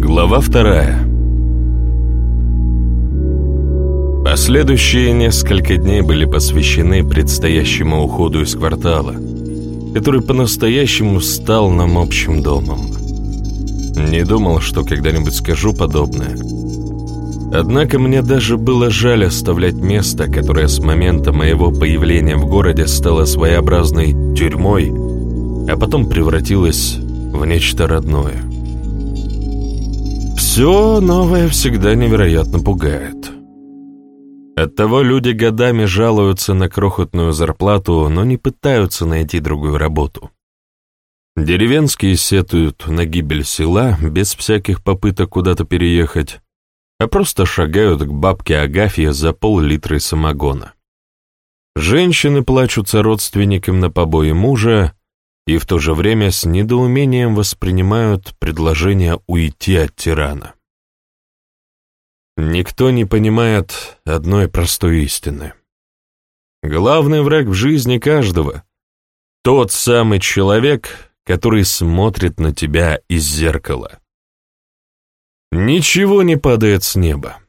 Глава вторая Последующие несколько дней были посвящены предстоящему уходу из квартала, который по-настоящему стал нам общим домом. Не думал, что когда-нибудь скажу подобное. Однако мне даже было жаль оставлять место, которое с момента моего появления в городе стало своеобразной тюрьмой, а потом превратилось в нечто родное. Все новое всегда невероятно пугает. Оттого люди годами жалуются на крохотную зарплату, но не пытаются найти другую работу. Деревенские сетуют на гибель села без всяких попыток куда-то переехать, а просто шагают к бабке Агафье за пол-литра самогона. Женщины плачутся родственникам на побои мужа и в то же время с недоумением воспринимают предложение уйти от тирана. Никто не понимает одной простой истины. Главный враг в жизни каждого — тот самый человек, который смотрит на тебя из зеркала. Ничего не падает с неба.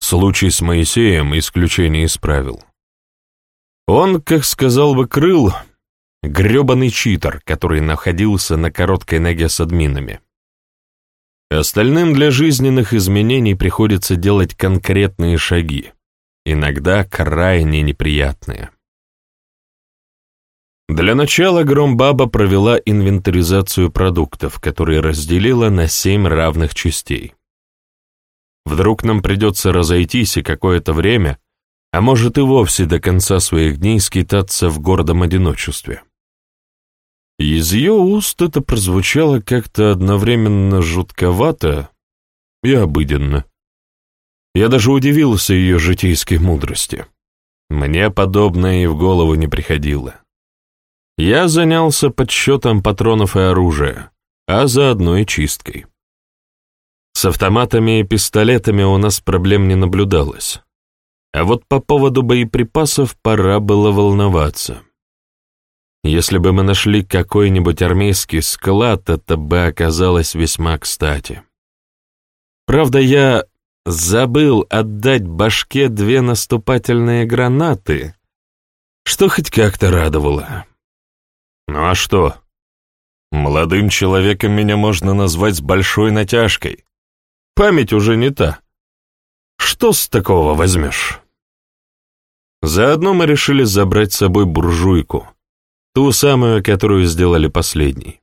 Случай с Моисеем исключение из правил. Он, как сказал бы Крыл, грёбаный читер, который находился на короткой ноге с админами. Остальным для жизненных изменений приходится делать конкретные шаги, иногда крайне неприятные. Для начала Громбаба провела инвентаризацию продуктов, которые разделила на семь равных частей. Вдруг нам придется разойтись и какое-то время, а может и вовсе до конца своих дней скитаться в гордом одиночестве. Из ее уст это прозвучало как-то одновременно жутковато и обыденно. Я даже удивился ее житейской мудрости. Мне подобное и в голову не приходило. Я занялся подсчетом патронов и оружия, а заодно и чисткой. С автоматами и пистолетами у нас проблем не наблюдалось. А вот по поводу боеприпасов пора было волноваться. Если бы мы нашли какой-нибудь армейский склад, это бы оказалось весьма кстати. Правда, я забыл отдать башке две наступательные гранаты, что хоть как-то радовало. Ну а что? Молодым человеком меня можно назвать с большой натяжкой. Память уже не та. Что с такого возьмешь? Заодно мы решили забрать с собой буржуйку — Ту самую, которую сделали последней.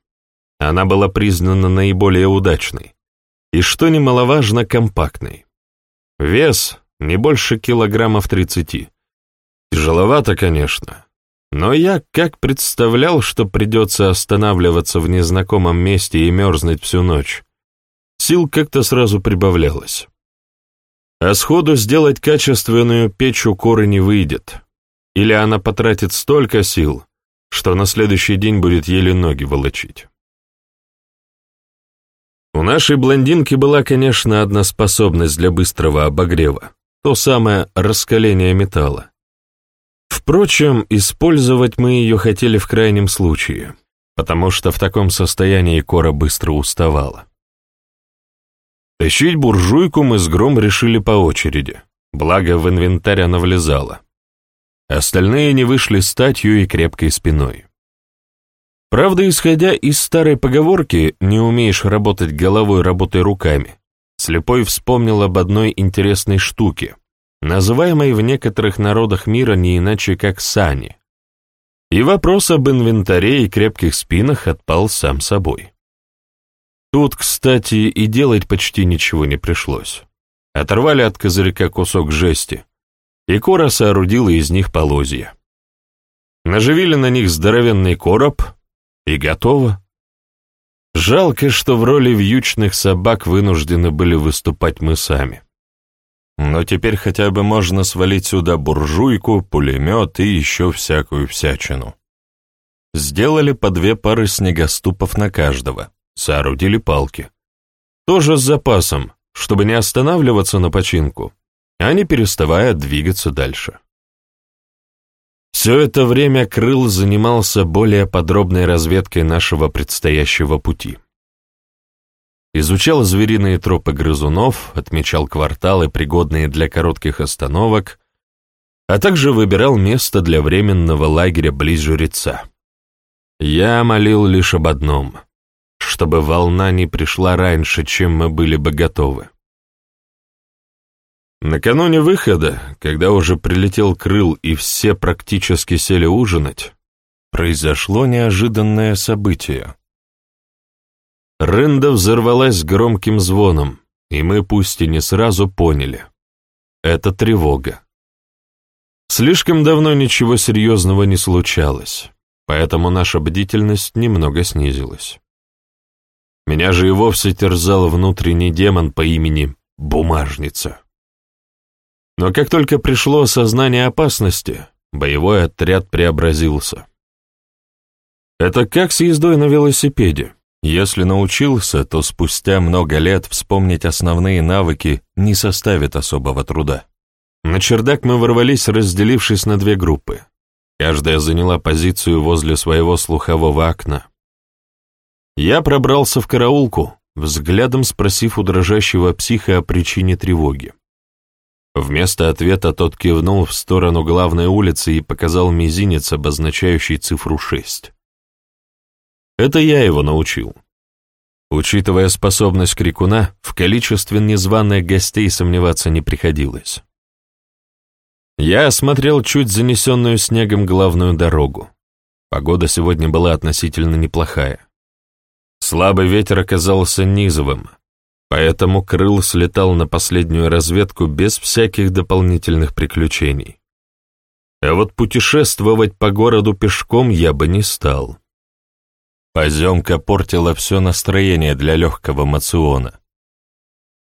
Она была признана наиболее удачной. И, что немаловажно, компактной. Вес не больше килограммов тридцати. Тяжеловато, конечно. Но я как представлял, что придется останавливаться в незнакомом месте и мерзнуть всю ночь. Сил как-то сразу прибавлялось. А сходу сделать качественную печь у коры не выйдет. Или она потратит столько сил, что на следующий день будет еле ноги волочить. У нашей блондинки была, конечно, одна способность для быстрого обогрева, то самое раскаление металла. Впрочем, использовать мы ее хотели в крайнем случае, потому что в таком состоянии кора быстро уставала. Тащить буржуйку мы с Гром решили по очереди, благо в инвентарь она влезала. Остальные не вышли статью и крепкой спиной. Правда, исходя из старой поговорки «не умеешь работать головой, работай руками», слепой вспомнил об одной интересной штуке, называемой в некоторых народах мира не иначе как сани. И вопрос об инвентаре и крепких спинах отпал сам собой. Тут, кстати, и делать почти ничего не пришлось. Оторвали от козырька кусок жести, и Кора соорудила из них полозья. Наживили на них здоровенный короб, и готово. Жалко, что в роли вьючных собак вынуждены были выступать мы сами. Но теперь хотя бы можно свалить сюда буржуйку, пулемет и еще всякую всячину. Сделали по две пары снегоступов на каждого, соорудили палки. Тоже с запасом, чтобы не останавливаться на починку а не переставая двигаться дальше. Все это время Крыл занимался более подробной разведкой нашего предстоящего пути. изучал звериные тропы грызунов, отмечал кварталы, пригодные для коротких остановок, а также выбирал место для временного лагеря близ жреца. Я молил лишь об одном — чтобы волна не пришла раньше, чем мы были бы готовы. Накануне выхода, когда уже прилетел крыл и все практически сели ужинать, произошло неожиданное событие. Рында взорвалась громким звоном, и мы пусть и не сразу поняли. Это тревога. Слишком давно ничего серьезного не случалось, поэтому наша бдительность немного снизилась. Меня же и вовсе терзал внутренний демон по имени Бумажница. Но как только пришло осознание опасности, боевой отряд преобразился. Это как с ездой на велосипеде. Если научился, то спустя много лет вспомнить основные навыки не составит особого труда. На чердак мы ворвались, разделившись на две группы. Каждая заняла позицию возле своего слухового окна. Я пробрался в караулку, взглядом спросив у дрожащего психа о причине тревоги. Вместо ответа тот кивнул в сторону главной улицы и показал мизинец, обозначающий цифру 6. Это я его научил. Учитывая способность крикуна, в количестве незваных гостей сомневаться не приходилось. Я осмотрел чуть занесенную снегом главную дорогу. Погода сегодня была относительно неплохая. Слабый ветер оказался низовым, поэтому Крыл слетал на последнюю разведку без всяких дополнительных приключений. А вот путешествовать по городу пешком я бы не стал. Поземка портила все настроение для легкого мациона.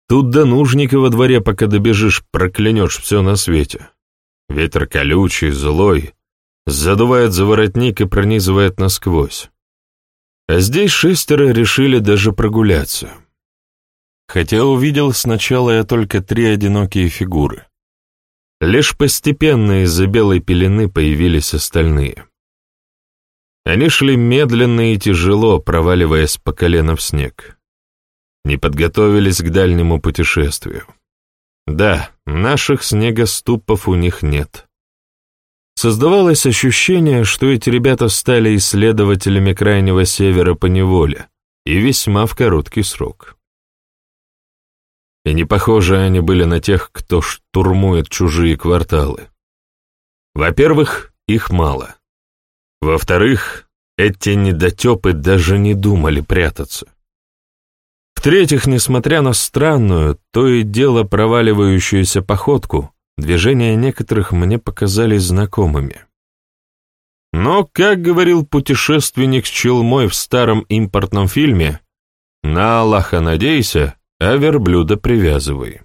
Тут до нужника во дворе, пока добежишь, проклянешь все на свете. Ветер колючий, злой, задувает за воротник и пронизывает насквозь. А здесь шестеро решили даже прогуляться. Хотя увидел сначала я только три одинокие фигуры. Лишь постепенно из-за белой пелены появились остальные. Они шли медленно и тяжело, проваливаясь по колено в снег. Не подготовились к дальнему путешествию. Да, наших снегоступов у них нет. Создавалось ощущение, что эти ребята стали исследователями Крайнего Севера по неволе, и весьма в короткий срок. И не похожи они были на тех, кто штурмует чужие кварталы. Во-первых, их мало. Во-вторых, эти недотепы даже не думали прятаться. В-третьих, несмотря на странную, то и дело проваливающуюся походку, Движения некоторых мне показались знакомыми. Но, как говорил путешественник с челмой в старом импортном фильме, «На Аллаха надейся, а верблюда привязывай».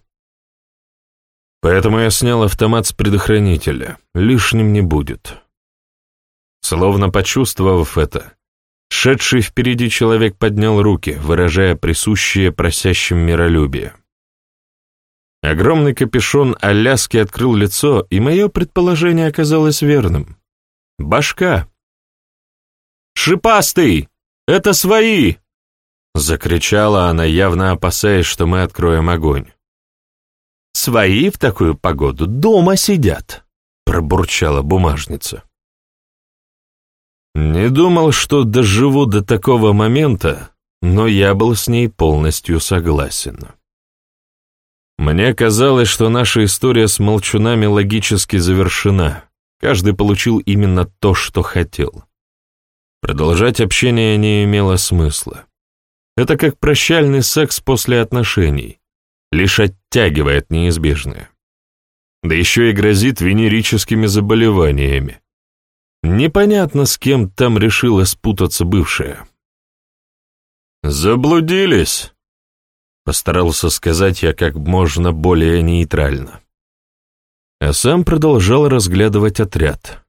Поэтому я снял автомат с предохранителя, лишним не будет. Словно почувствовав это, шедший впереди человек поднял руки, выражая присущее просящим миролюбие. Огромный капюшон Аляски открыл лицо, и мое предположение оказалось верным. Башка. «Шипастый! Это свои!» Закричала она, явно опасаясь, что мы откроем огонь. «Свои в такую погоду дома сидят», — пробурчала бумажница. Не думал, что доживу до такого момента, но я был с ней полностью согласен. Мне казалось, что наша история с молчунами логически завершена. Каждый получил именно то, что хотел. Продолжать общение не имело смысла. Это как прощальный секс после отношений, лишь оттягивает неизбежное. Да еще и грозит венерическими заболеваниями. Непонятно, с кем там решила спутаться бывшая. «Заблудились!» Постарался сказать я как можно более нейтрально. А сам продолжал разглядывать отряд.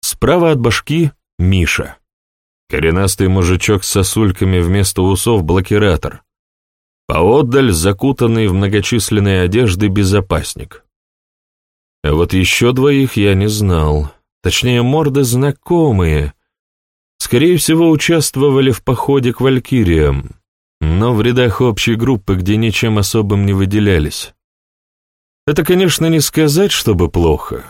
Справа от башки — Миша. Коренастый мужичок с сосульками вместо усов — блокиратор. Поотдаль закутанный в многочисленные одежды безопасник. А вот еще двоих я не знал. Точнее, морды знакомые. Скорее всего, участвовали в походе к Валькириям но в рядах общей группы, где ничем особым не выделялись. Это, конечно, не сказать, чтобы плохо.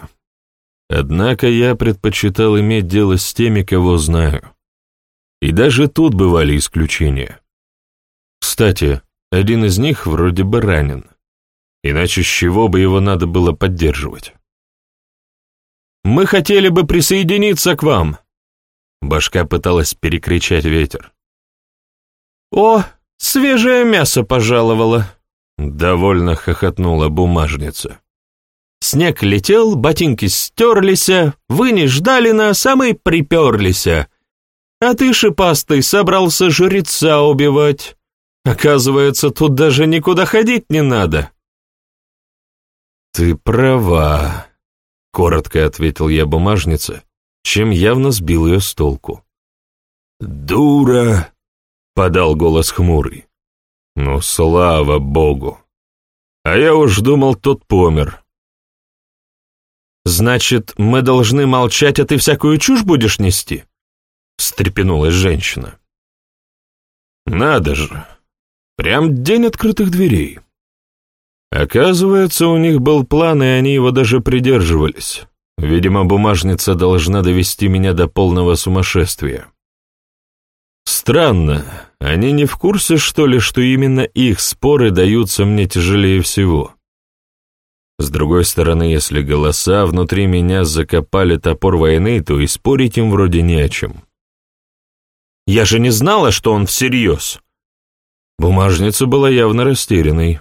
Однако я предпочитал иметь дело с теми, кого знаю. И даже тут бывали исключения. Кстати, один из них вроде бы ранен. Иначе с чего бы его надо было поддерживать? «Мы хотели бы присоединиться к вам!» Башка пыталась перекричать ветер. «О, свежее мясо пожаловало!» Довольно хохотнула бумажница. Снег летел, ботинки стерлись, вы не ждали нас, а мы приперлись. А ты, шипастый, собрался жреца убивать. Оказывается, тут даже никуда ходить не надо. Ты права, коротко ответил я бумажнице, чем явно сбил ее с толку. Дура, подал голос хмурый. Ну, слава богу. А я уж думал, тот помер. Значит, мы должны молчать, а ты всякую чушь будешь нести? Встрепенулась женщина. Надо же. Прям день открытых дверей. Оказывается, у них был план, и они его даже придерживались. Видимо, бумажница должна довести меня до полного сумасшествия. Странно, они не в курсе, что ли, что именно их споры даются мне тяжелее всего. С другой стороны, если голоса внутри меня закопали топор войны, то и спорить им вроде не о чем. Я же не знала, что он всерьез. Бумажница была явно растерянной.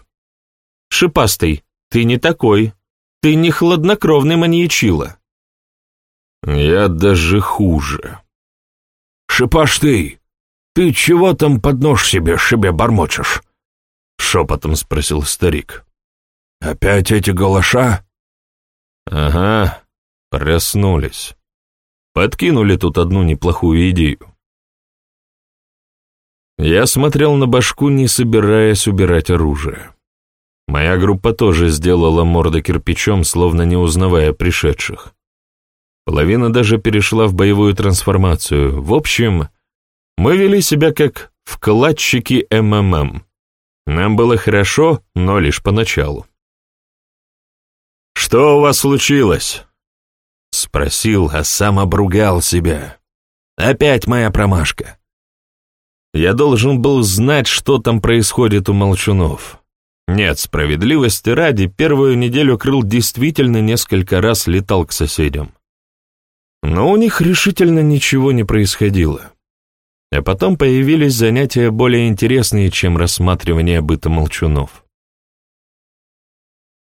«Шипастый, ты не такой. Ты не хладнокровный маньячила». «Я даже хуже». «Шипастый, ты чего там под нож себе шибе бормочешь?» — шепотом спросил старик. «Опять эти голоша?» «Ага, проснулись. Подкинули тут одну неплохую идею. Я смотрел на башку, не собираясь убирать оружие. Моя группа тоже сделала морды кирпичом, словно не узнавая пришедших. Половина даже перешла в боевую трансформацию. В общем, мы вели себя как вкладчики МММ. Нам было хорошо, но лишь поначалу. «Что у вас случилось?» Спросил, а сам обругал себя. «Опять моя промашка. Я должен был знать, что там происходит у молчунов. Нет, справедливости ради, первую неделю Крыл действительно несколько раз летал к соседям. Но у них решительно ничего не происходило. А потом появились занятия более интересные, чем рассматривание быта молчунов.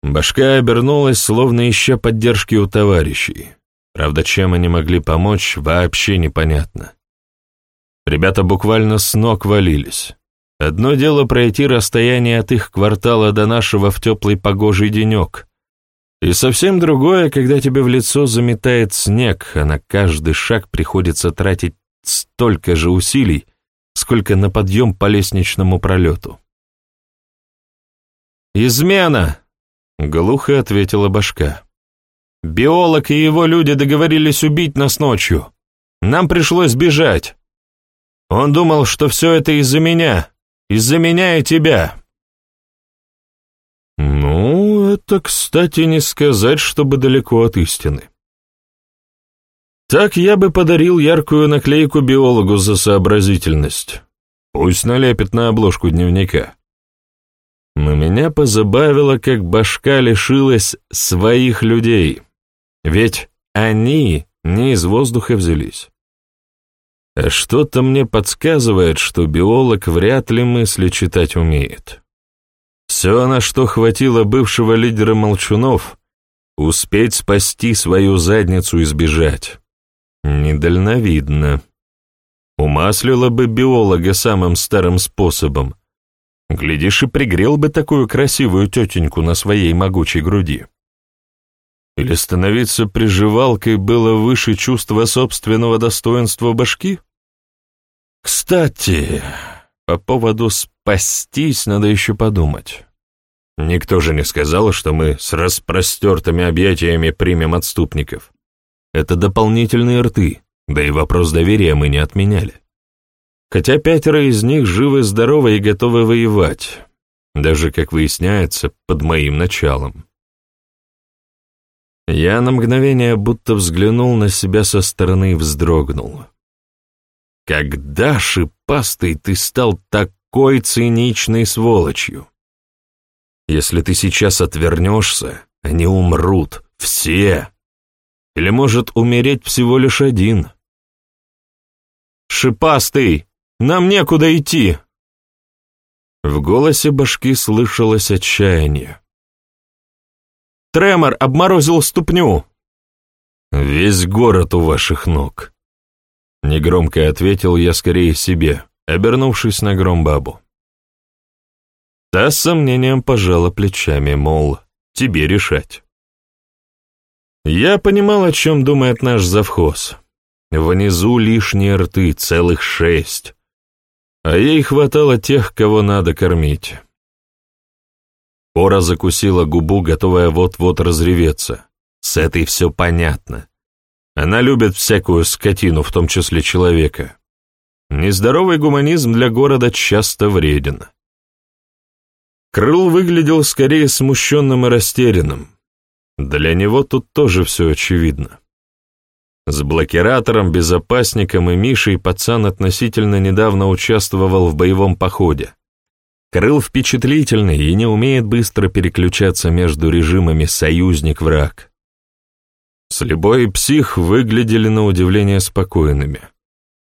Башка обернулась, словно ища поддержки у товарищей. Правда, чем они могли помочь, вообще непонятно. Ребята буквально с ног валились. Одно дело пройти расстояние от их квартала до нашего в теплый погожий денек. И совсем другое, когда тебе в лицо заметает снег, а на каждый шаг приходится тратить столько же усилий, сколько на подъем по лестничному пролету. «Измена!» — глухо ответила башка. «Биолог и его люди договорились убить нас ночью. Нам пришлось бежать. Он думал, что все это из-за меня, из-за меня и тебя». «Ну, это, кстати, не сказать, чтобы далеко от истины». Так я бы подарил яркую наклейку биологу за сообразительность. Пусть налепит на обложку дневника. Но меня позабавило, как башка лишилась своих людей. Ведь они не из воздуха взялись. Что-то мне подсказывает, что биолог вряд ли мысли читать умеет. Все, на что хватило бывшего лидера Молчунов, успеть спасти свою задницу и сбежать. Недальновидно. Умаслила бы биолога самым старым способом. Глядишь, и пригрел бы такую красивую тетеньку на своей могучей груди. Или становиться приживалкой было выше чувства собственного достоинства башки? Кстати, по поводу «спастись» надо еще подумать. Никто же не сказал, что мы с распростертыми объятиями примем отступников. Это дополнительные рты, да и вопрос доверия мы не отменяли. хотя пятеро из них живы-здоровы и готовы воевать, даже, как выясняется, под моим началом. Я на мгновение будто взглянул на себя со стороны и вздрогнул. Когда, шипастый, ты стал такой циничной сволочью? Если ты сейчас отвернешься, они умрут, все. Или может умереть всего лишь один. «Шипастый, нам некуда идти!» В голосе башки слышалось отчаяние. Тремор обморозил ступню. Весь город у ваших ног. Негромко ответил я скорее себе, обернувшись на громбабу. Та с сомнением пожала плечами, мол, тебе решать. Я понимал, о чем думает наш завхоз. Внизу лишние рты, целых шесть. А ей хватало тех, кого надо кормить. Кора закусила губу, готовая вот-вот разреветься. С этой все понятно. Она любит всякую скотину, в том числе человека. Нездоровый гуманизм для города часто вреден. Крыл выглядел скорее смущенным и растерянным. Для него тут тоже все очевидно. С блокиратором, безопасником и Мишей пацан относительно недавно участвовал в боевом походе. Крыл впечатлительный и не умеет быстро переключаться между режимами союзник-враг. Слепой и псих выглядели на удивление спокойными.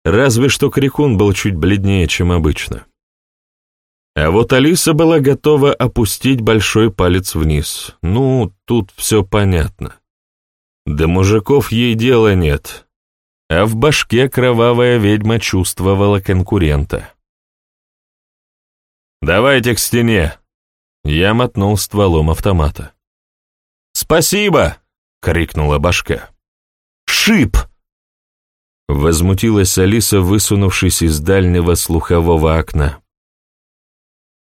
Разве что Крикун был чуть бледнее, чем обычно. А вот Алиса была готова опустить большой палец вниз. Ну, тут все понятно. До мужиков ей дела нет. А в башке кровавая ведьма чувствовала конкурента. «Давайте к стене!» Я мотнул стволом автомата. «Спасибо!» — крикнула башка. «Шип!» Возмутилась Алиса, высунувшись из дальнего слухового окна.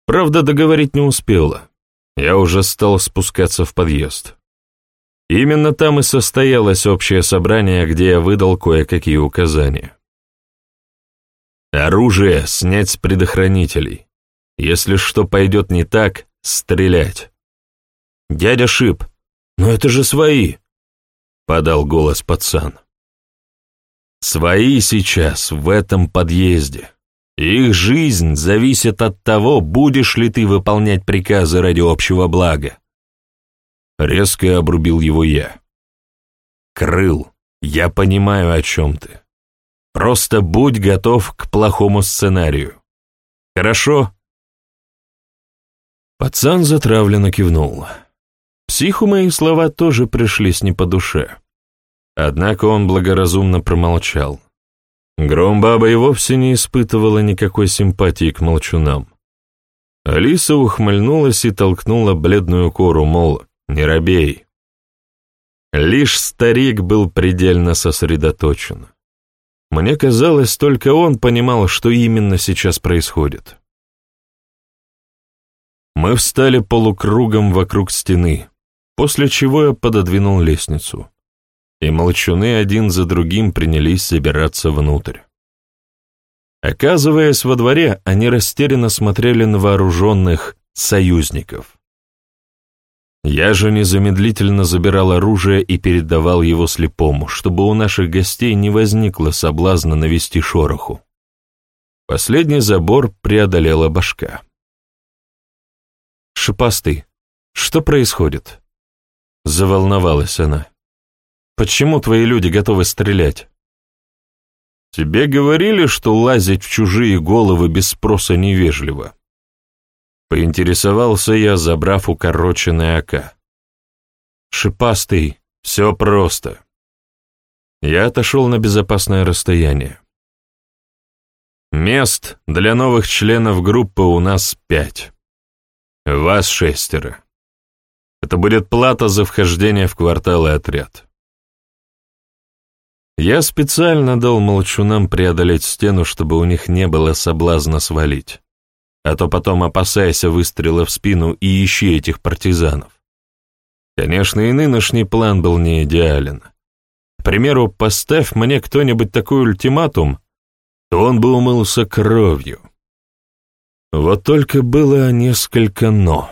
Правда, договорить не успела. Я уже стал спускаться в подъезд. Именно там и состоялось общее собрание, где я выдал кое-какие указания. Оружие снять с предохранителей. Если что пойдет не так, стрелять. «Дядя Шип, но это же свои!» — подал голос пацан. «Свои сейчас в этом подъезде. Их жизнь зависит от того, будешь ли ты выполнять приказы ради общего блага». Резко обрубил его я. «Крыл, я понимаю, о чем ты. Просто будь готов к плохому сценарию. Хорошо?» Пацан затравленно кивнул. Психу мои слова тоже пришлись не по душе. Однако он благоразумно промолчал. Громбаба и вовсе не испытывала никакой симпатии к молчунам. Алиса ухмыльнулась и толкнула бледную кору, мол, не робей. Лишь старик был предельно сосредоточен. Мне казалось, только он понимал, что именно сейчас происходит. Мы встали полукругом вокруг стены, после чего я пододвинул лестницу, и молчуны один за другим принялись забираться внутрь. Оказываясь во дворе, они растерянно смотрели на вооруженных союзников. Я же незамедлительно забирал оружие и передавал его слепому, чтобы у наших гостей не возникло соблазна навести шороху. Последний забор преодолела башка. «Шипастый, что происходит?» Заволновалась она. «Почему твои люди готовы стрелять?» «Тебе говорили, что лазить в чужие головы без спроса невежливо?» Поинтересовался я, забрав укороченный АК. «Шипастый, все просто». Я отошел на безопасное расстояние. Мест для новых членов группы у нас пять. Вас шестеро. Это будет плата за вхождение в квартал и отряд. Я специально дал молчунам преодолеть стену, чтобы у них не было соблазна свалить. А то потом опасайся выстрела в спину и ищи этих партизанов. Конечно, и нынешний план был не идеален. К примеру, поставь мне кто-нибудь такой ультиматум, то он бы умылся кровью. Вот только было несколько «но».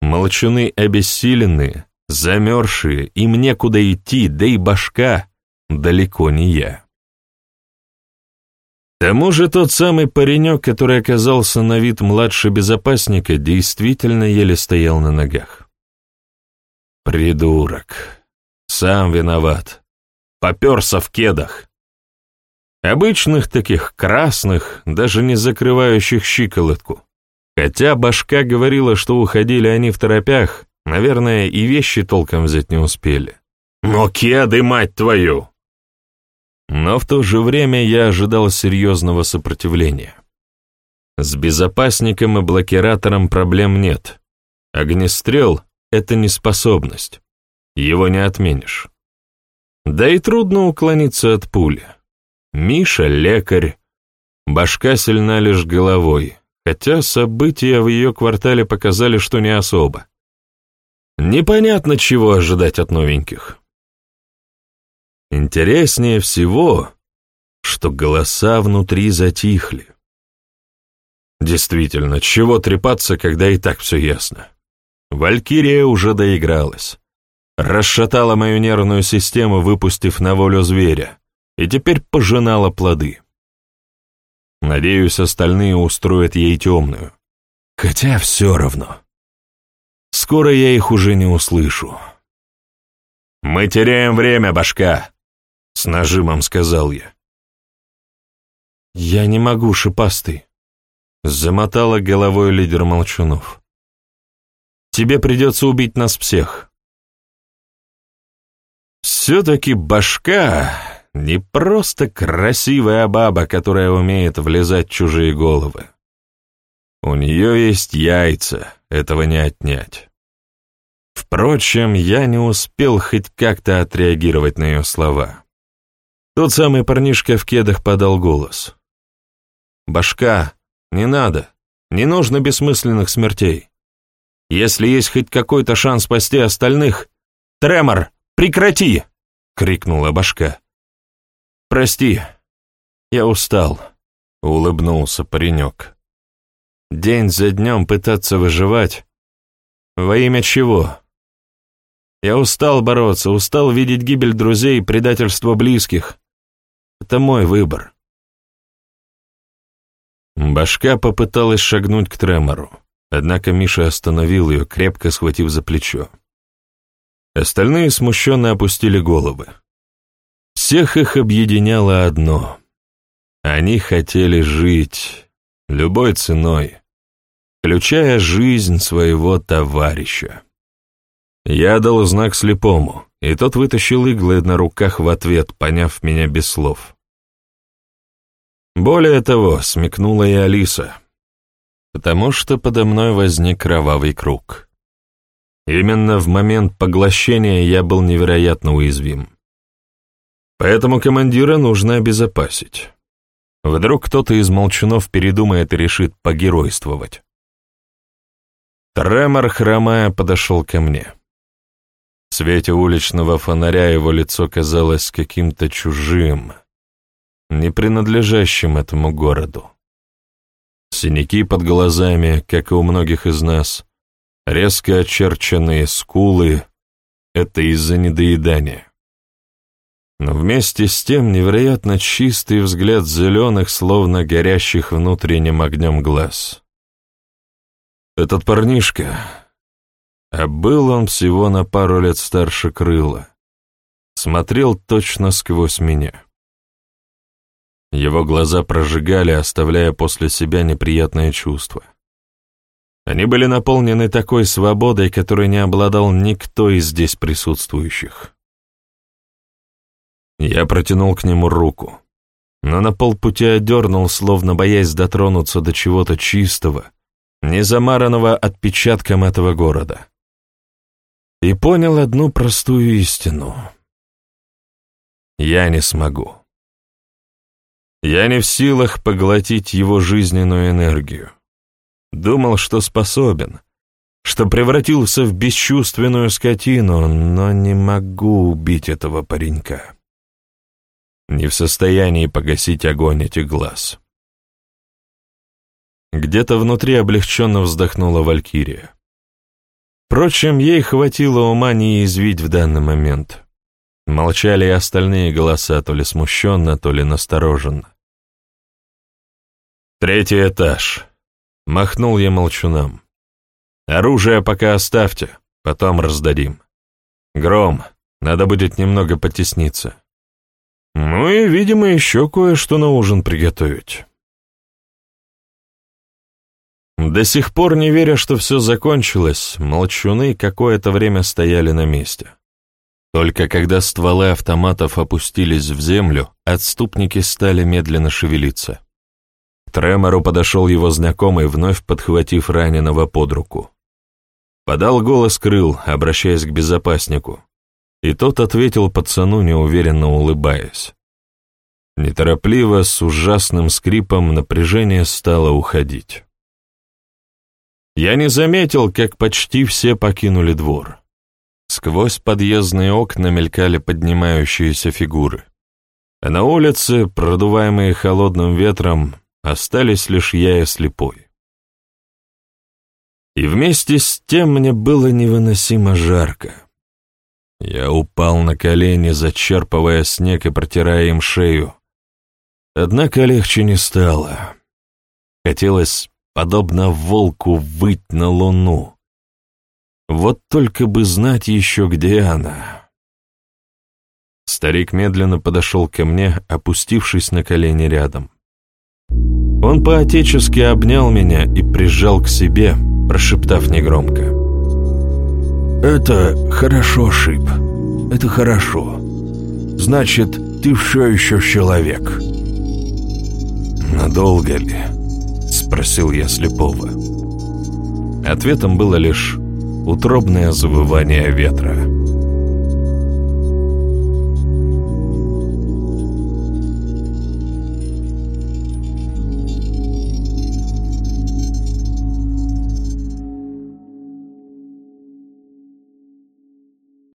Молчуны обессиленные, замерзшие, им некуда идти, да и башка далеко не я. К тому же тот самый паренек, который оказался на вид младше безопасника, действительно еле стоял на ногах. Придурок. Сам виноват. Поперся в кедах. Обычных таких красных, даже не закрывающих щиколотку. Хотя башка говорила, что уходили они в торопях, наверное, и вещи толком взять не успели. Но кеды, мать твою! Но в то же время я ожидал серьезного сопротивления. С безопасником и блокиратором проблем нет. Огнестрел — это неспособность. Его не отменишь. Да и трудно уклониться от пули. Миша — лекарь. Башка сильна лишь головой, хотя события в ее квартале показали, что не особо. Непонятно, чего ожидать от новеньких. Интереснее всего, что голоса внутри затихли. Действительно, чего трепаться, когда и так все ясно? Валькирия уже доигралась. Расшатала мою нервную систему, выпустив на волю зверя и теперь пожинала плоды. Надеюсь, остальные устроят ей темную. Хотя все равно. Скоро я их уже не услышу. «Мы теряем время, башка!» — с нажимом сказал я. «Я не могу, шипастый», — замотала головой лидер Молчунов. «Тебе придется убить нас всех». «Все-таки башка не просто красивая баба, которая умеет влезать в чужие головы. У нее есть яйца, этого не отнять. Впрочем, я не успел хоть как-то отреагировать на ее слова. Тот самый парнишка в кедах подал голос. «Башка, не надо, не нужно бессмысленных смертей. Если есть хоть какой-то шанс спасти остальных, Тремор, прекрати!» — крикнула башка. «Прости, я устал», — улыбнулся паренек. «День за днем пытаться выживать. Во имя чего? Я устал бороться, устал видеть гибель друзей и предательство близких. Это мой выбор». Башка попыталась шагнуть к Тремору, однако Миша остановил ее, крепко схватив за плечо. Остальные смущенно опустили головы. Всех их объединяло одно. Они хотели жить любой ценой, включая жизнь своего товарища. Я дал знак слепому, и тот вытащил иглы на руках в ответ, поняв меня без слов. Более того, смекнула и Алиса, потому что подо мной возник кровавый круг. Именно в момент поглощения я был невероятно уязвим. Поэтому командира нужно обезопасить. Вдруг кто-то из молчунов передумает и решит погеройствовать. Тремор, хромая, подошел ко мне. В свете уличного фонаря его лицо казалось каким-то чужим, не принадлежащим этому городу. Синяки под глазами, как и у многих из нас, резко очерченные скулы — это из-за недоедания но вместе с тем невероятно чистый взгляд зеленых, словно горящих внутренним огнем глаз. Этот парнишка, а был он всего на пару лет старше крыла, смотрел точно сквозь меня. Его глаза прожигали, оставляя после себя неприятное чувство. Они были наполнены такой свободой, которой не обладал никто из здесь присутствующих. Я протянул к нему руку, но на полпути одернул, словно боясь дотронуться до чего-то чистого, не замаранного отпечатком этого города. И понял одну простую истину. Я не смогу. Я не в силах поглотить его жизненную энергию. Думал, что способен, что превратился в бесчувственную скотину, но не могу убить этого паренька. не в состоянии погасить огонь этих глаз. Где-то внутри облегченно вздохнула Валькирия. Впрочем, ей хватило ума не извить в данный момент. Молчали и остальные голоса, то ли смущенно, то ли настороженно. «Третий этаж», — махнул я молчунам. «Оружие пока оставьте, потом раздадим. Гром, надо будет немного потесниться. Ну и, видимо, еще кое-что на ужин приготовить». До сих пор не веря, что все закончилось, молчуны какое-то время стояли на месте. Только когда стволы автоматов опустились в землю, отступники стали медленно шевелиться. К Тремору подошел его знакомый, вновь подхватив раненого под руку. Подал голос крыл, обращаясь к безопаснику, и тот ответил пацану, неуверенно улыбаясь. Неторопливо, с ужасным скрипом напряжение стало уходить. Я не заметил, как почти все покинули двор. Сквозь подъездные окна мелькали поднимающиеся фигуры. А на улице, продуваемые холодным ветром, остались лишь я и слепой. И вместе с тем мне было невыносимо жарко. Я упал на колени, зачерпывая снег и протирая им шею. Однако легче не стало. Хотелось подобно волку, выть на луну. Вот только бы знать еще, где она. Старик медленно подошел ко мне, опустившись на колени рядом. Он поотечески обнял меня и прижал к себе, прошептав негромко. «Это хорошо, Шип. Это хорошо. Значит, ты все еще человек». «Надолго ли?» Спросил я слепого. Ответом было лишь утробное завывание ветра.